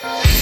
tchau.